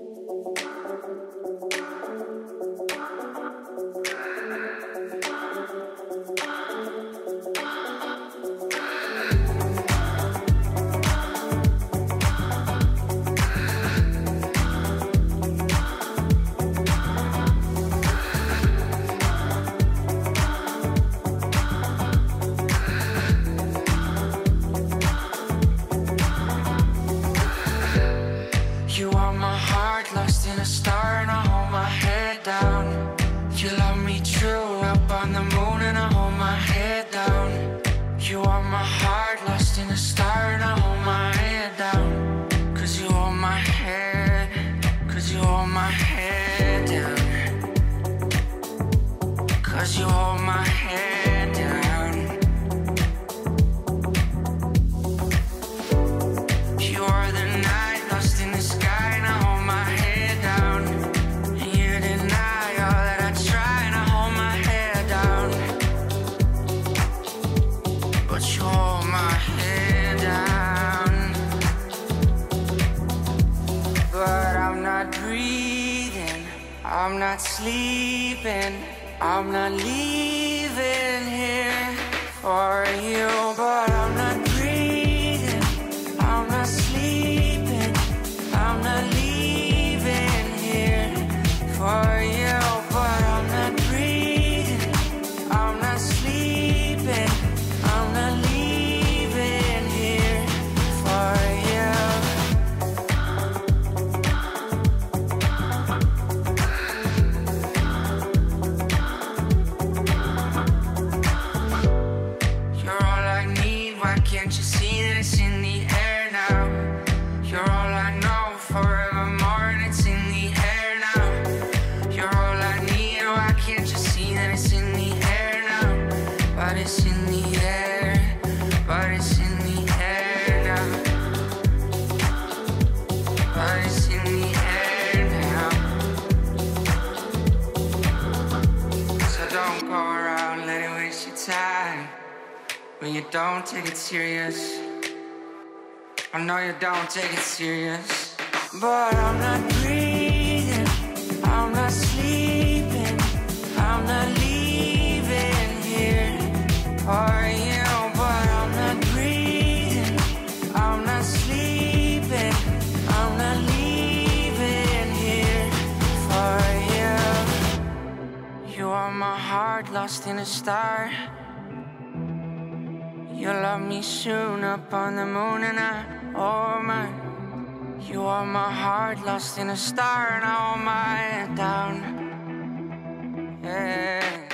You are my heart lost in a star and I hold my head down. You love me true up on the moon and I hold my head down. You are my heart lost in a star and I hold my head down. Cause you hold my head, cause you hold my head down. Cause you hold my head I'm not sleeping, I'm not leaving here for you. But can't you see when you don't take it serious. I know you don't take it serious, but I'm not breathing, I'm not sleeping, I'm not leaving here for you. But I'm not breathing, I'm not sleeping, I'm not leaving here for you. You are my heart lost in a star. You love me soon up on the moon and I, oh my. You are my heart lost in a star and I my down. Yeah